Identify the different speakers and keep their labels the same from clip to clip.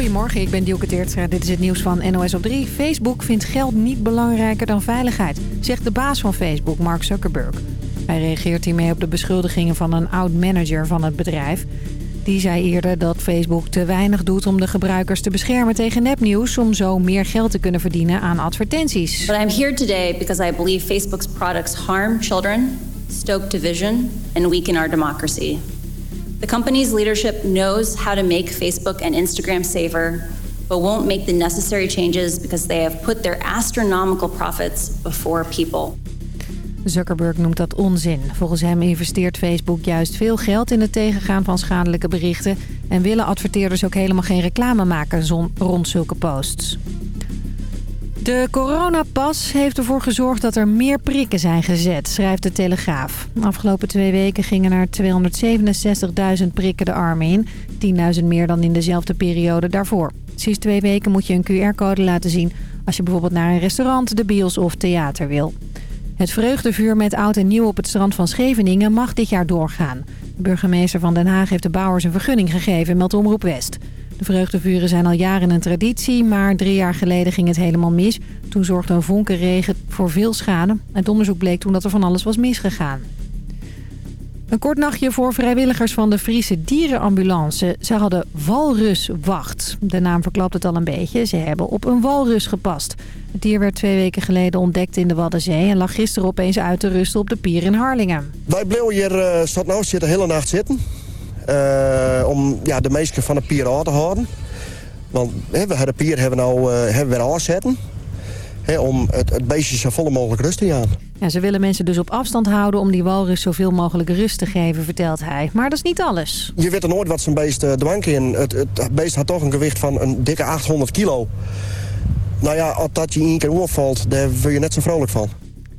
Speaker 1: Goedemorgen, ik ben Dielke Teertstra. Dit is het nieuws van NOS op 3. Facebook vindt geld niet belangrijker dan veiligheid, zegt de baas van Facebook, Mark Zuckerberg. Hij reageert hiermee op de beschuldigingen van een oud-manager van het bedrijf. Die zei eerder dat Facebook te weinig doet om de gebruikers te beschermen tegen nepnieuws... om zo meer geld te kunnen verdienen aan advertenties.
Speaker 2: But I'm here today because I believe Facebook's products harm children, stoke division and weaken our democracy. The company's leadership knows how to make Facebook and Instagram safer, but won't make the necessary changes because they have put their astronomical profits before people.
Speaker 1: Zuckerberg noemt dat onzin. Volgens hem investeert Facebook juist veel geld in het tegengaan van schadelijke berichten... en willen adverteerders ook helemaal geen reclame maken rond zulke posts. De coronapas heeft ervoor gezorgd dat er meer prikken zijn gezet, schrijft de Telegraaf. De afgelopen twee weken gingen er 267.000 prikken de armen in. 10.000 meer dan in dezelfde periode daarvoor. Sinds twee weken moet je een QR-code laten zien als je bijvoorbeeld naar een restaurant, de bios of theater wil. Het vreugdevuur met oud en nieuw op het strand van Scheveningen mag dit jaar doorgaan. De burgemeester van Den Haag heeft de bouwers een vergunning gegeven, meldt Omroep West. De vreugdevuren zijn al jaren een traditie, maar drie jaar geleden ging het helemaal mis. Toen zorgde een vonkenregen voor veel schade. Het onderzoek bleek toen dat er van alles was misgegaan. Een kort nachtje voor vrijwilligers van de Friese dierenambulance. Ze hadden walruswacht. De naam verklapt het al een beetje. Ze hebben op een walrus gepast. Het dier werd twee weken geleden ontdekt in de Waddenzee... en lag gisteren opeens uit te rusten op de pier in Harlingen.
Speaker 3: Wij bleven hier uh, staat nou zitten de hele nacht zitten. Uh, om ja, de meesten van de pier aan te houden. Want hè, we de pier hebben we nou uh, hebben we aanzetten. Hè, om het, het beestje zo volle mogelijk rust te gaan.
Speaker 1: Ja, ze willen mensen dus op afstand houden om die walrus zoveel mogelijk rust te geven, vertelt hij. Maar dat is niet alles.
Speaker 3: Je weet er nooit wat zijn beest uh, dwank in. Het, het beest had toch een gewicht van een dikke 800 kilo. Nou ja, als dat je één keer opvalt, daar word je net zo vrolijk van.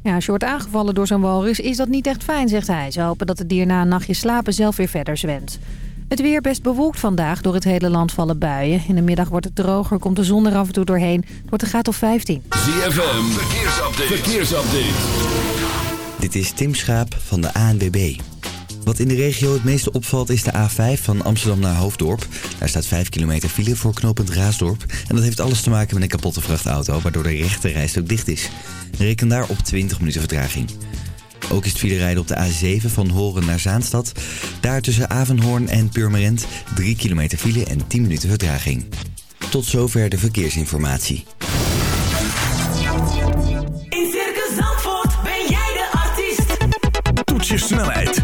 Speaker 1: Ja, als je wordt aangevallen door zo'n walrus is dat niet echt fijn, zegt hij. Ze hopen dat het dier na een nachtje slapen zelf weer verder zwemt. Het weer best bewolkt vandaag. Door het hele land vallen buien. In de middag wordt het droger, komt de zon er af en toe doorheen. Het wordt een graad of 15.
Speaker 4: ZFM, verkeersupdate. verkeersupdate.
Speaker 5: Dit is Tim Schaap van de ANWB. Wat in de regio het meeste opvalt is de A5 van Amsterdam naar Hoofddorp. Daar staat 5 kilometer file voor knooppunt Raasdorp. En dat heeft alles te maken met een kapotte vrachtauto... waardoor de rechte rijstok dicht is. Reken daar op 20 minuten vertraging. Ook is het file rijden op de A7 van Horen naar Zaanstad. Daar tussen Avenhoorn en Purmerend 3 kilometer file en 10 minuten vertraging. Tot zover de verkeersinformatie.
Speaker 6: In Circus Zandvoort ben jij de artiest. Toets je snelheid,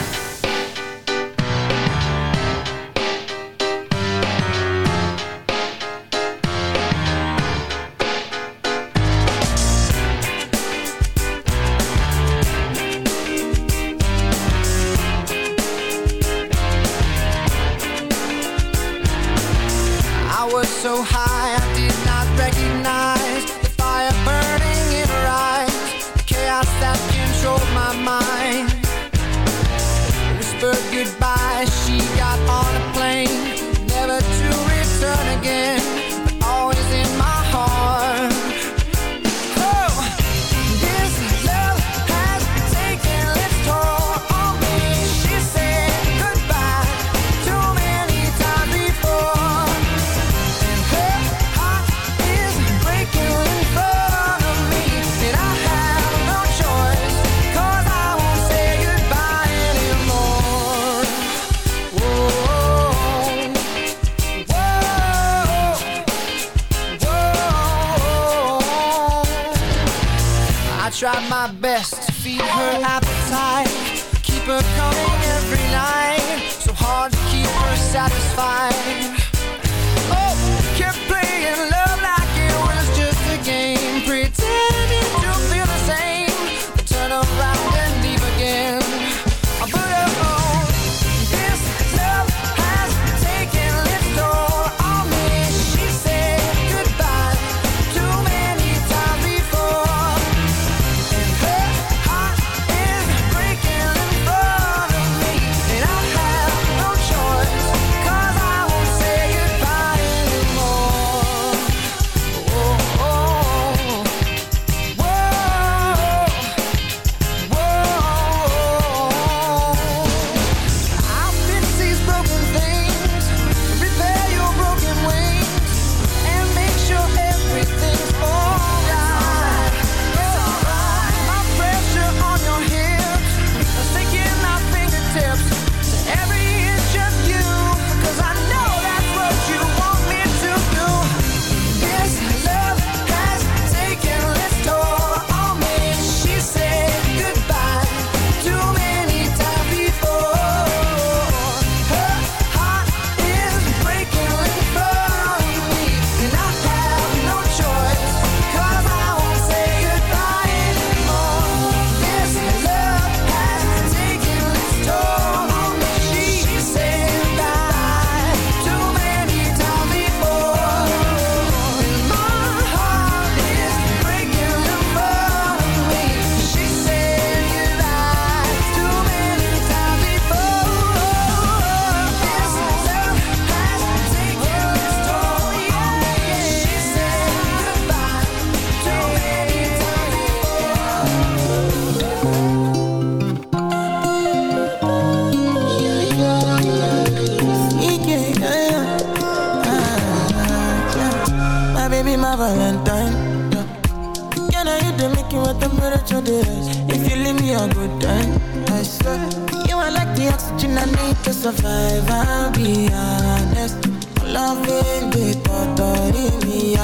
Speaker 7: The
Speaker 8: oxygen I need to survive. I'll be honest. Loving the thought of me, I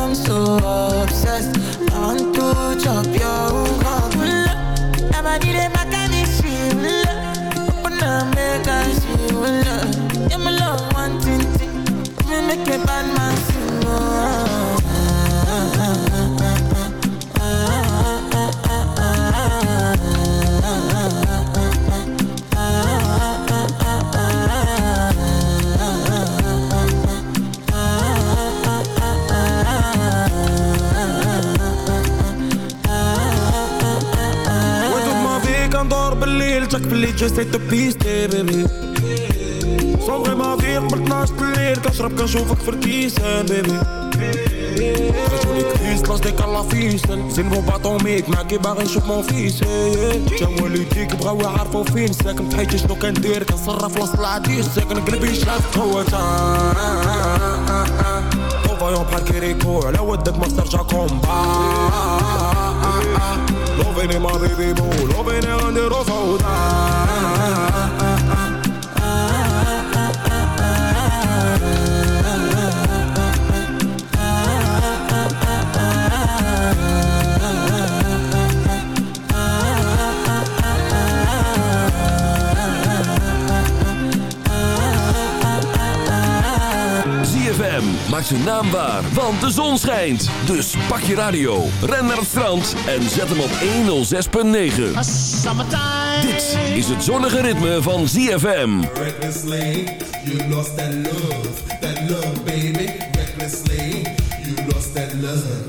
Speaker 8: am so obsessed. I want to chop your heart. Never did it, my kind of shit. Open up, make I see love. Yeah, my love, one thing. Me make a bad man sing.
Speaker 9: بالليل تك باللي جسيت بيستي بيبي صوغي ما فيك من 12 الليل كنشرب كنشوفك في الكيسان بيبي رجولي كريس قصدك الله فيسن زين بو باطوميك معاكي باغي نشوف مون فيس تا والديك بغاو يعرفو فين ساكن في حياتي شنو كندير كنصرف وسط العديس ساكن قلبي شاف هو تا فايون بحال كيريكو على ودك ما ترجع كومبا Loving him on the road, loving him
Speaker 4: on maakt zijn naam waar, want de zon schijnt. Dus pak je radio, ren naar het strand en zet hem op 106.9. Dit is het zonnige ritme van ZFM.
Speaker 10: Recklessly, you lost that love, that love, baby. Recklessly, you. Lost that love.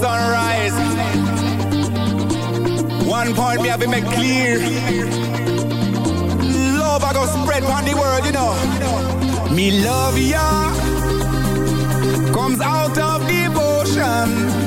Speaker 11: sunrise. One point me have to made clear. Love I go spread on the world, you know. Me love ya comes out of devotion.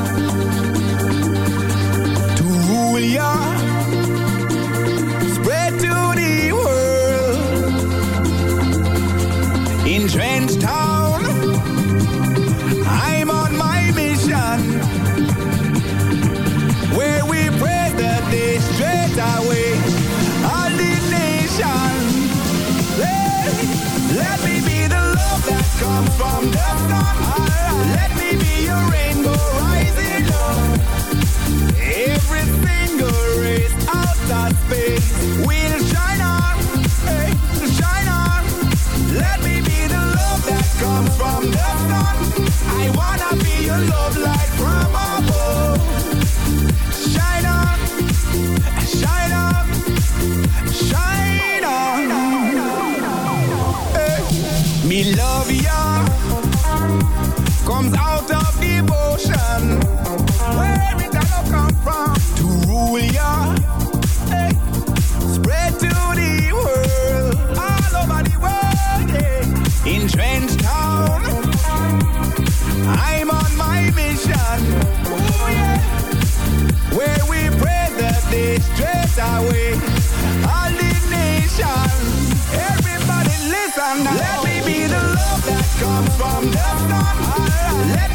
Speaker 11: if I'm. from left on high. Let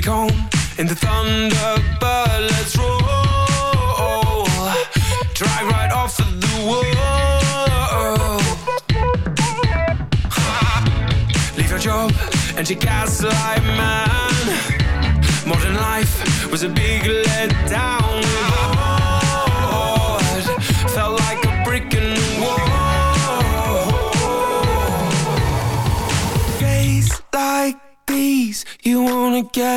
Speaker 11: take home in the
Speaker 12: Thunderbird. Let's roll, drive right off of the wall. Leave your job and your gaslight man. Modern life was a big letdown.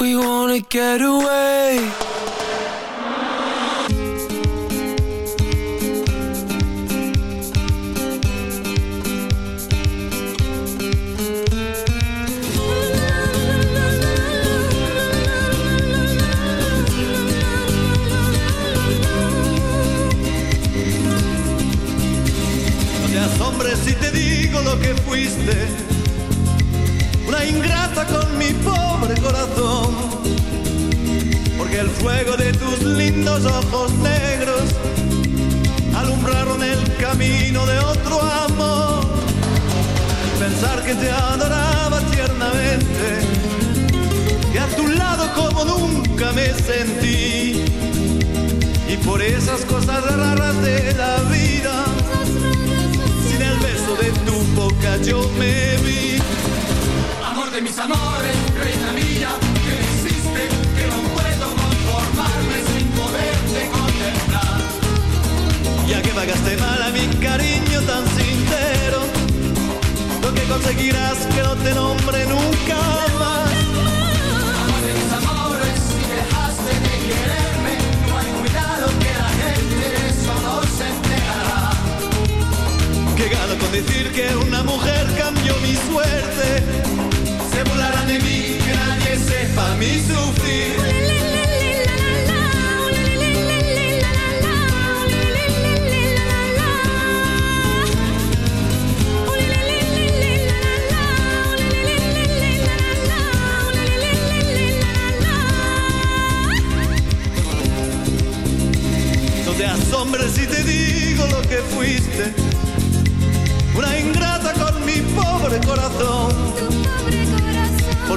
Speaker 12: we wanna get away.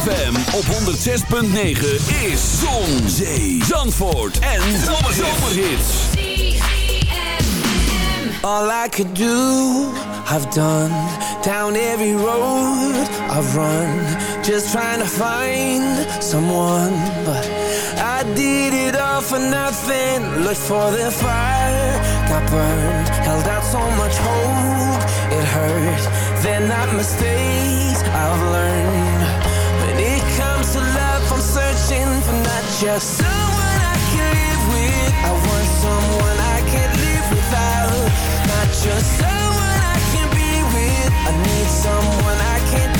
Speaker 4: ZFM op 106.9 is Zon, Zee, Zandvoort en Zomerhits.
Speaker 12: All I could do, I've done. Down every road I've run. Just trying to find someone But I did it all for nothing. Looked for the fire, got burned. Held out so much hope, it hurt. They're not mistakes I've learned just someone I can live with. I want someone I can't live without. Not just someone I can be with. I need someone I can't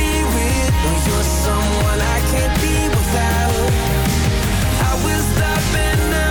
Speaker 12: someone I can't be without I will stop at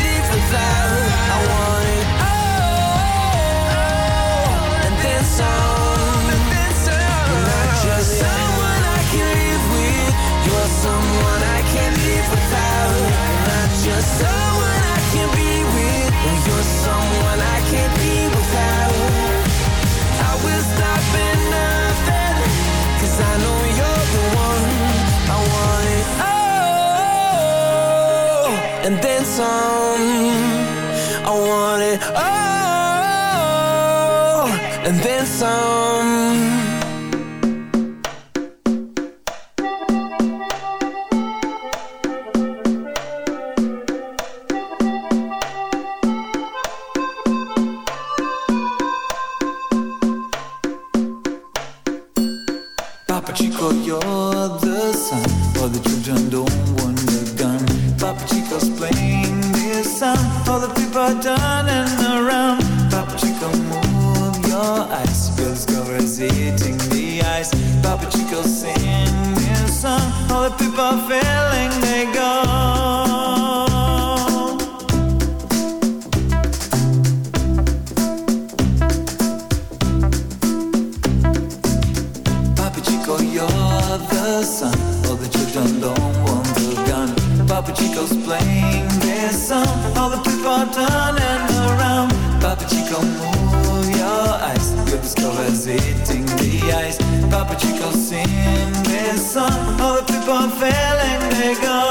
Speaker 13: son. All the children don't want the gun. Papa Chico's playing this song. All the people are turning around. Papa Chico, move your eyes. Your discover's eating the ice. Papa Chico, sing this song. All the people are feeling they go.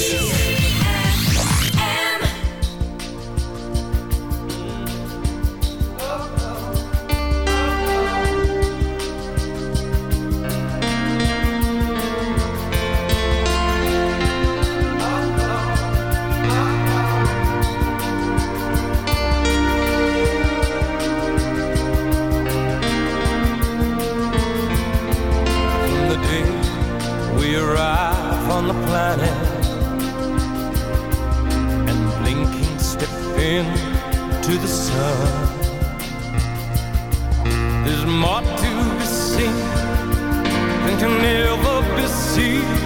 Speaker 14: to the sun. There's more to be seen than can ever be seen.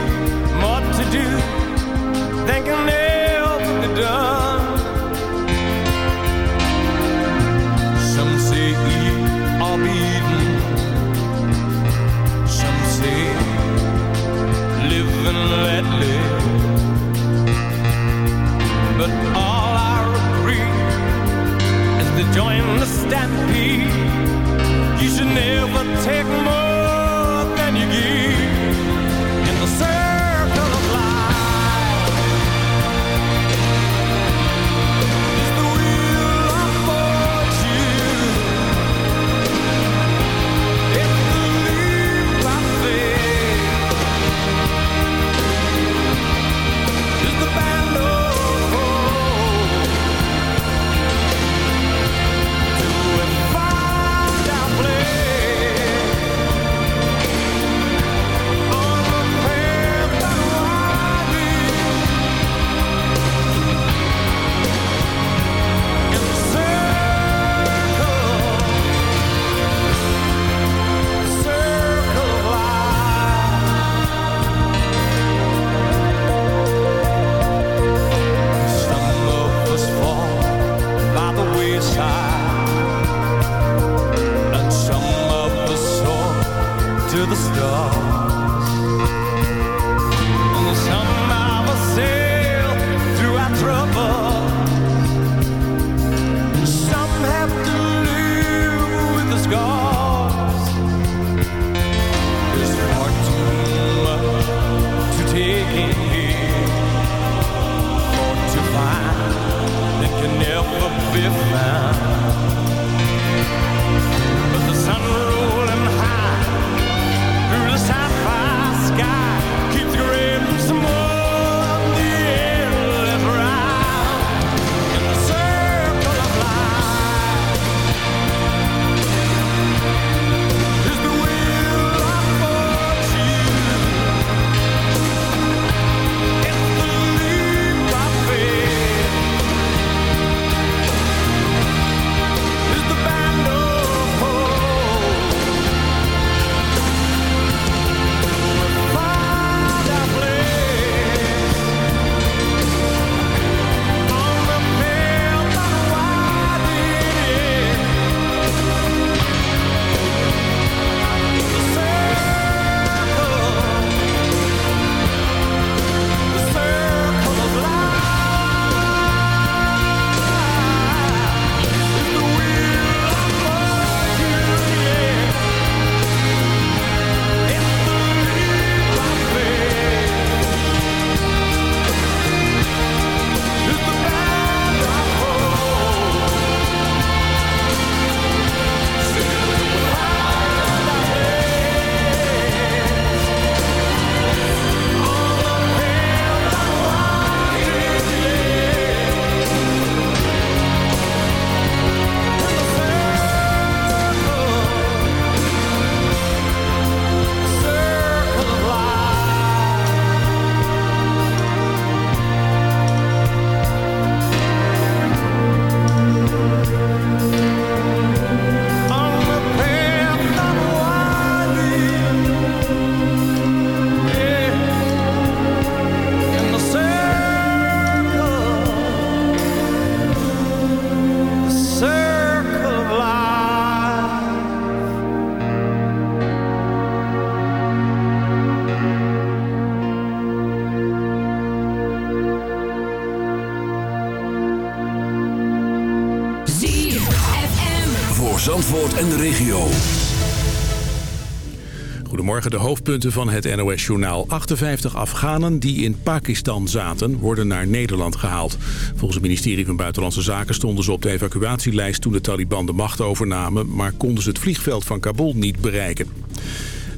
Speaker 4: de
Speaker 15: hoofdpunten van het NOS-journaal. 58 Afghanen die in Pakistan zaten, worden naar Nederland gehaald. Volgens het ministerie van Buitenlandse Zaken stonden ze op de evacuatielijst... toen de Taliban de macht overnamen... maar konden ze het vliegveld van Kabul niet bereiken.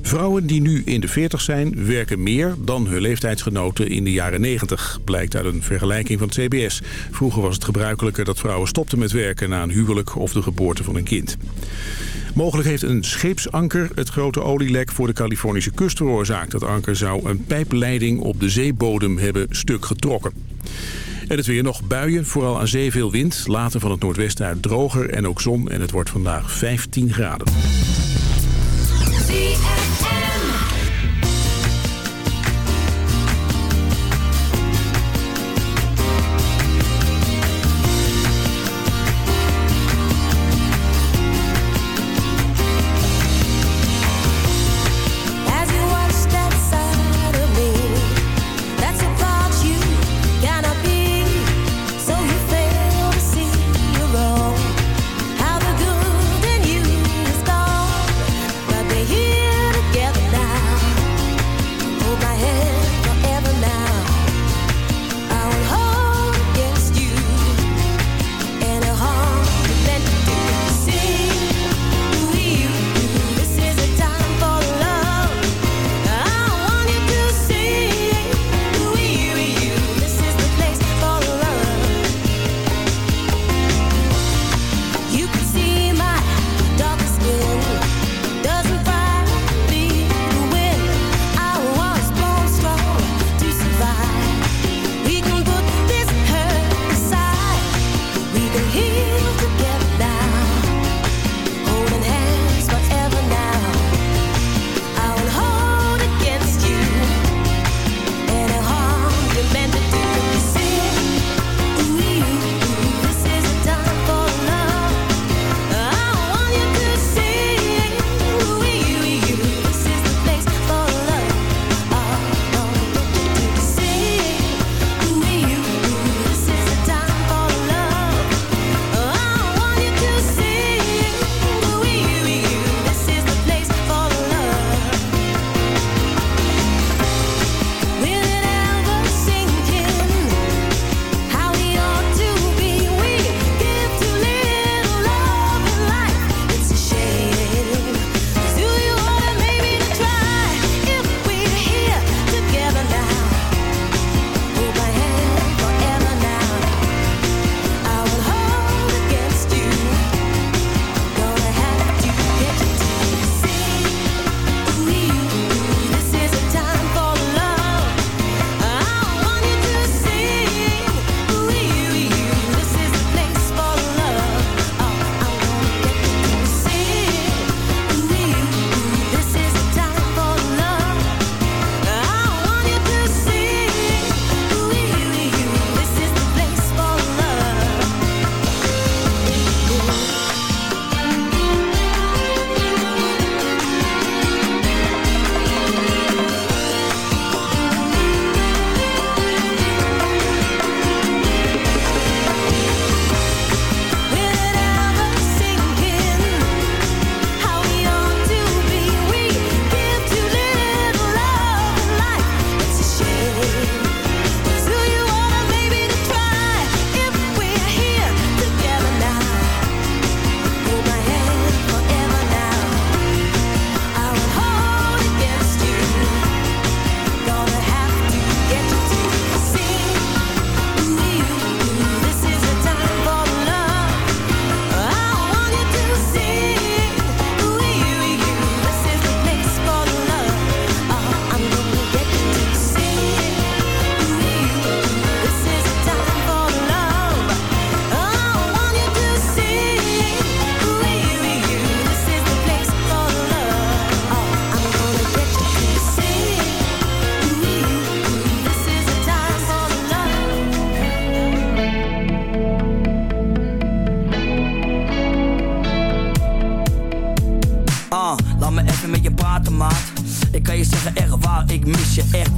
Speaker 15: Vrouwen die nu in de 40 zijn, werken meer dan hun leeftijdsgenoten in de jaren 90, blijkt uit een vergelijking van het CBS. Vroeger was het gebruikelijker dat vrouwen stopten met werken na een huwelijk of de geboorte van een kind. Mogelijk heeft een scheepsanker het grote olielek voor de Californische kust veroorzaakt. Dat anker zou een pijpleiding op de zeebodem hebben stuk getrokken. En het weer nog buien, vooral aan zee veel wind. Later van het noordwesten uit droger en ook zon. En het wordt vandaag 15 graden.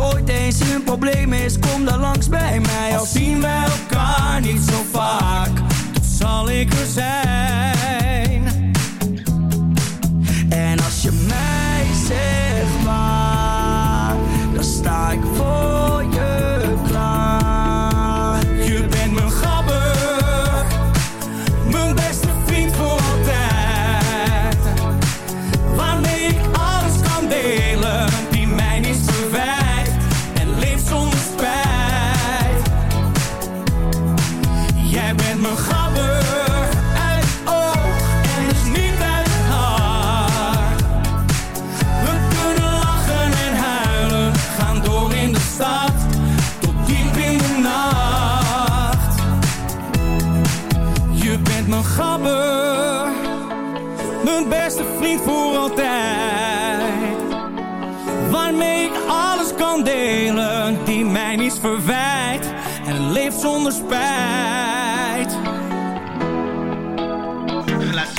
Speaker 16: ooit eens een probleem is, kom dan langs bij mij.
Speaker 17: Al zien we elkaar niet zo vaak, dan zal ik er zijn. Verwijt en leeft zonder spijt.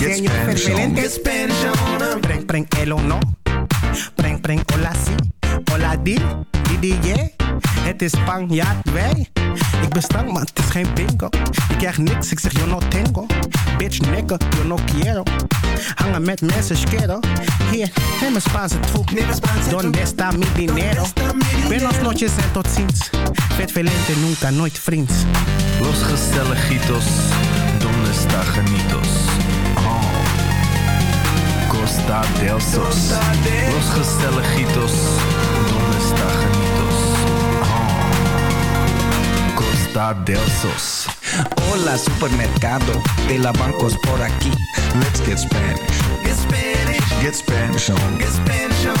Speaker 18: Get Spanish on.
Speaker 19: Get Spanish on. Preng, preng, el o no. Preng, preng, hola si. Hola di, di, di, yeah. Het is Spanjaard, wij. Ik ben stank, maar het is geen bingo. Ik krijg niks, ik zeg yo no tengo. Bitch, nigga, yo no quiero. Hangen met mensen, schero. Hier, neem een Spaanse troep. Donde está mi dinero? Buenos noches en tot ziens. Vet velente, nunca, nooit vriends.
Speaker 11: Los gezelligitos, donde está genitos? Costa del Sos. Los gezelligitos, donde está genitos? Oh. Costa del Sos.
Speaker 18: Hola supermercado, de la bancos por aquí. Let's get Spanish. Get Spanish. Get Spanish on. Get Spanish on.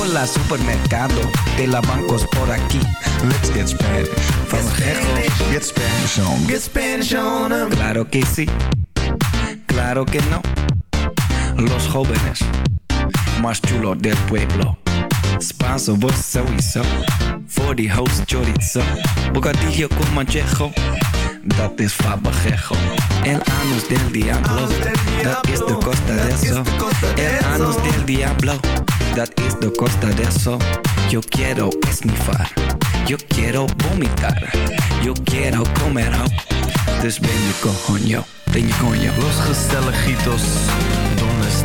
Speaker 18: Hola supermercado, de la bancos por aquí. Let's get Spanish. Van Gejos, get Spanish on. Get Spanish on. Claro que sí, claro que no. Los jóvenes más chulos del pueblo. Spanso, vos sowieso. Die host chorizo. Bocadillo con manchejo. Dat is fabajejo. El anus del diablo. Dat is de costa de eso. El anus del diablo. Dat is de costa de eso. Yo quiero esnifar. Yo quiero vomitar. Yo quiero comer. Dus ben je coño. Ben je coño.
Speaker 11: Los gezelligitos,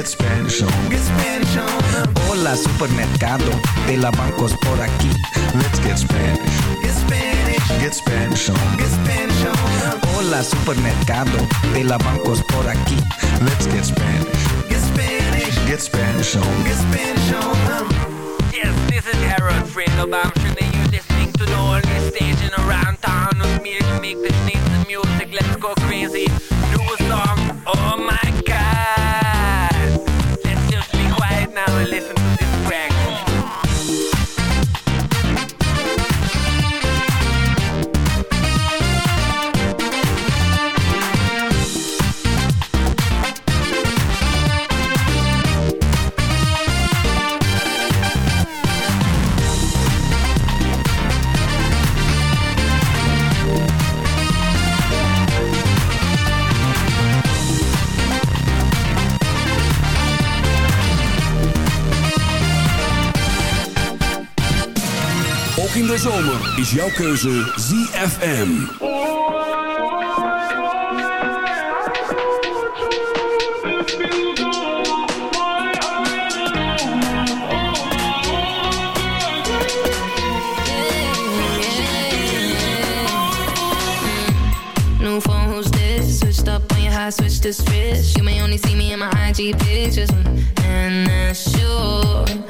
Speaker 18: Get Spanish on. Get Spanish on. Hola, supermercado. De la bancos por aquí. Let's get Spanish. Get Spanish. Get Spanish on. Get Spanish on. Hola, supermercado. De la bancos por aquí. Let's get Spanish. Get Spanish. Get Spanish on. Get Spanish on.
Speaker 20: Yes, this is Harold Fredelbaum. I'm sure that you're listening to the only station around town with me to make the sneeze music. Let's go crazy.
Speaker 4: zomer is jouw keuze ZFM.
Speaker 21: I switch to switch. You may only see me in my IG pictures, mm, and that's sure.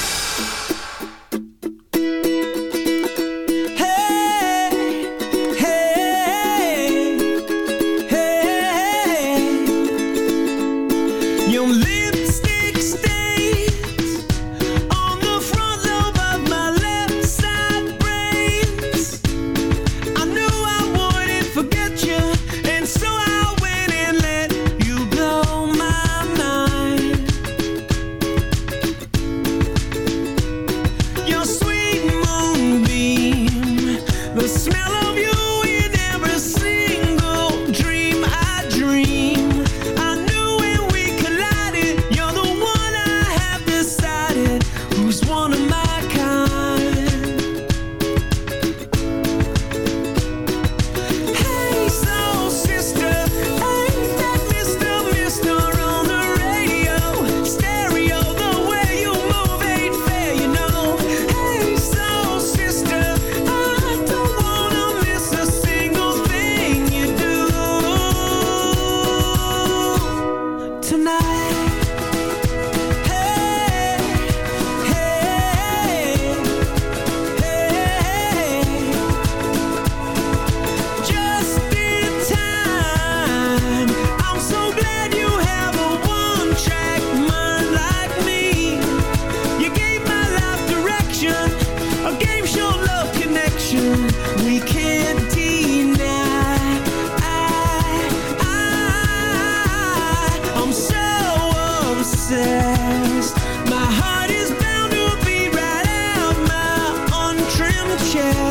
Speaker 22: yeah.